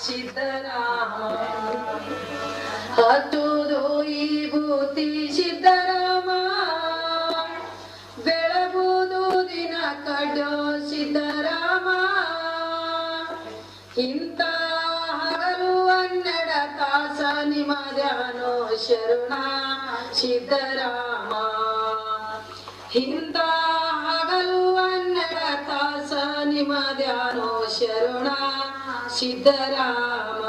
ಸಿದ್ದರಾಮ. ಹತ್ತುದು ಈ ಭೂತಿ ಸಿದ್ದರಾಮ. ಬೆಳಗುವುದು ದಿನ ಕಡೋ ಸಿದ್ದರಾಮ. ಇಂಥ ಹಗಲು ಅನ್ನಡ ತಾಸ ನಿಮದ್ಯಾನೋ ಶರಣ ಸಿದ್ದರಾಮ. ಇಂಥ ಹಗಲು ಅನ್ನಡ ತಾಸ ನಿಮದ್ಯಾನೋ ಶರಣ ಸಿದ್ದರಾಮ.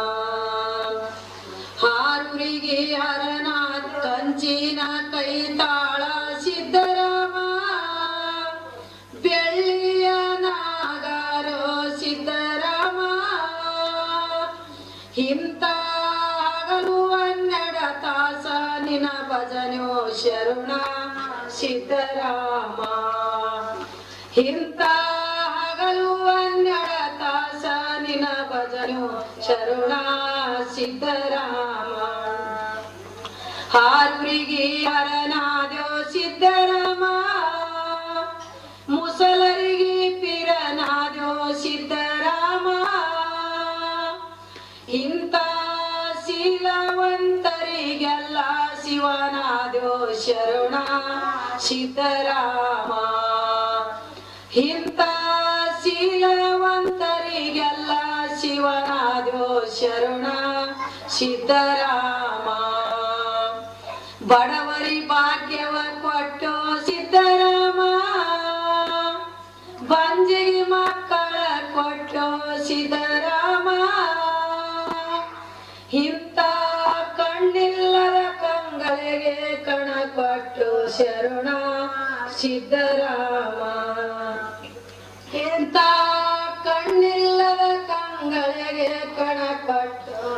ಹಾರುರಿಗೆ ಹರನಾಥ ಕಂಚಿನ ಕೈ ತಾಳ ಸಿದ್ದರಾಮ. ಬೆಳ್ಳಿಯ ನಾಗಾರೋ ಸಿದ್ಧರಾಮ ಹಿಂತ ಹಗಲು ಹನ್ನೆರಡ ತಾಸ ನಿನ ಭಜನೋ ಶರಣ ಸಿದ್ಧರಾಮ ಹಿಂತ ಹಗಲು ಭಜನೋ ಶರಣ ಸಿದ್ದರಾಮ ಹಾರುರಿಗೆ ಹರನಾದ್ಯೋ ಸಿದ್ದರಾಮ ಮುಸಲರಿಗೆ ಪಿರನಾದ್ಯೋ ಸಿದ್ದರಾಮ ಇಂಥ ಶೀಲವಂತರಿಗೆಲ್ಲ ಶಿವನಾದ್ಯೋ ಶರಣ ಸಿದ್ದರಾಮ ಶರಣ ಸಿದ್ದರಾಮ. ಬಡವರಿ ಭಾಗ್ಯವ ಕೊಟ್ಟು ಸಿದ್ದರಾಮ. ಬಂಜಿಗೆ ಮಕ್ಕಳ ಕೊಟ್ಟು ಸಿದ್ದರಾಮ. ಇಂಥ ಕಣ್ಣಿಲ್ಲದ ಕಂಗಳಿಗೆ ಕಣ ಕೊಟ್ಟು ಶರಣ ಸಿದ್ದರಾಮ.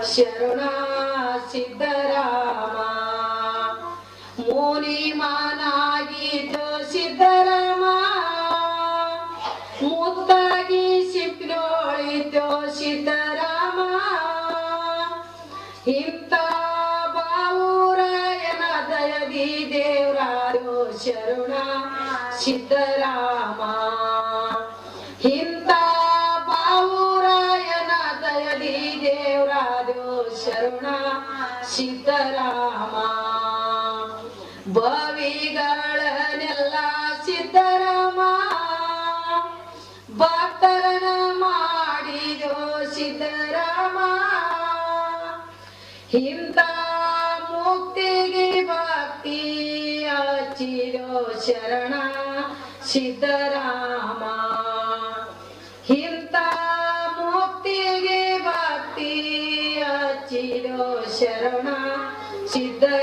ಶರಣ ಸಿದ್ದರಾಮ ಮೋನಿ ಮಾನಾಗಿದ್ದು ಸಿದ್ದರಾಮ. ಮುತ್ತಾಗಿ ಸಿಪ್ನೋಳಿದ್ದು ಸಿದ್ದರಾಮ. ಇಂಥ ಬಾವುರಾಯನ ದಯದಿ ದೇವರಾರು ಶರಣ ಸಿದ್ದರಾಮ ಸಿದ್ದರಾಮ. ಬವಿಗಳನ್ನೆಲ್ಲ ಸಿದ್ದರಾಮ. ಭಕ್ತರನ ಮಾಡಿದೋ ಸಿದ್ದರಾಮ. ಇಂಥ ಮುಕ್ತಿಗೆ ಭಕ್ತಿ ಅಚ್ಚಿರೋ ಶರಣ ಸಿದ್ದರಾಮ.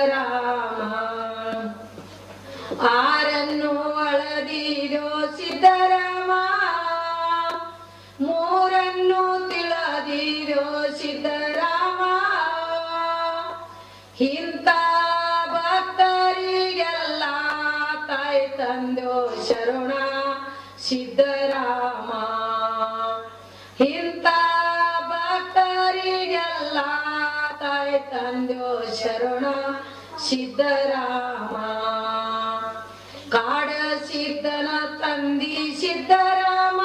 ಸಿದ್ದರಾಮ ಆರನ್ನು ಅಳದಿದೋ ಸಿದ್ದರಾಮ ಮೂರನ್ನು ತಿಳದಿರೋ ಸಿದ್ದರಾಮ ಇಂಥ ಭಕ್ತರಿಗೆಲ್ಲ ತಾಯಿ ತಂದೋ ಶರಣ ಸಿದ್ದರಾಮ ಸಿದ್ದರಾಮ. ಕಾಡ ಸಿದ್ಧನ ತಂದಿ ಸಿದ್ಧರಾಮ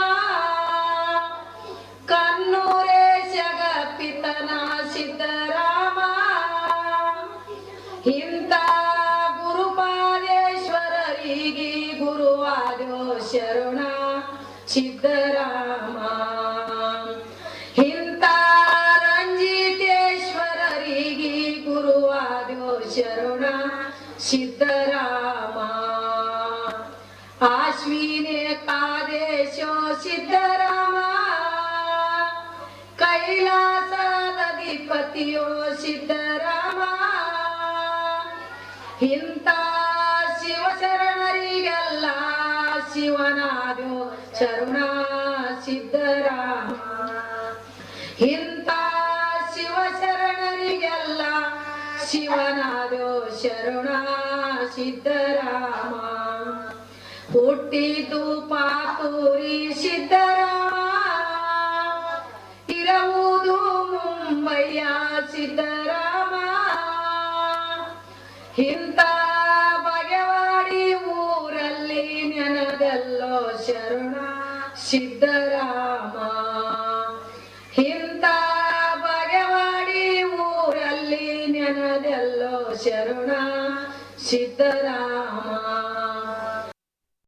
ಕನ್ನೂರೇ ಜಗಪಿತನ ಸಿದ್ಧರಾಮ ಇಂಥ ಗುರುಪಾದೇಶ್ವರರಿಗೆ ಗುರುವಾದೋ ಶರಣ ಸಿದ್ದರಾಮ. ಆಶ್ವಿನೇ ಕಾದೇಶೋ ಸಿದ್ದರಾಮ. ಕೈಲಾಸದಧಿಪತಿಯೋ ಸಿದ್ದರಾಮ. ಇಂಥ ಶಿವಶರಣರಿಗೆಲ್ಲ ಶಿವನಾದೋ ಶರಣ ಸಿದ್ದರಾಮ. ಇಂಥ ಶಿವಶರಣರಿಗೆಲ್ಲ ಶಿವನಾದೋ ಶರಣ ಸಿದ್ದರಾಮ. ಹುಟ್ಟಿದು ಪಾತೂರಿ ಸಿದ್ದರಾಮ, ಇರುವುದು ಮುಂಬಯ್ಯ ಸಿದ್ದರಾಮ. ಇಂಥ ಬಗೆವಾಡಿ ಊರಲ್ಲಿ ನೆನದೆಲ್ಲೋ ಶರಣ ಸಿದ್ದರಾಮ. ಇಂಥ ಬಗೆವಾಡಿ ಊರಲ್ಲಿ ನೆನದೆಲ್ಲೋ ಶರಣ ಸಿದ್ದರಾಮ.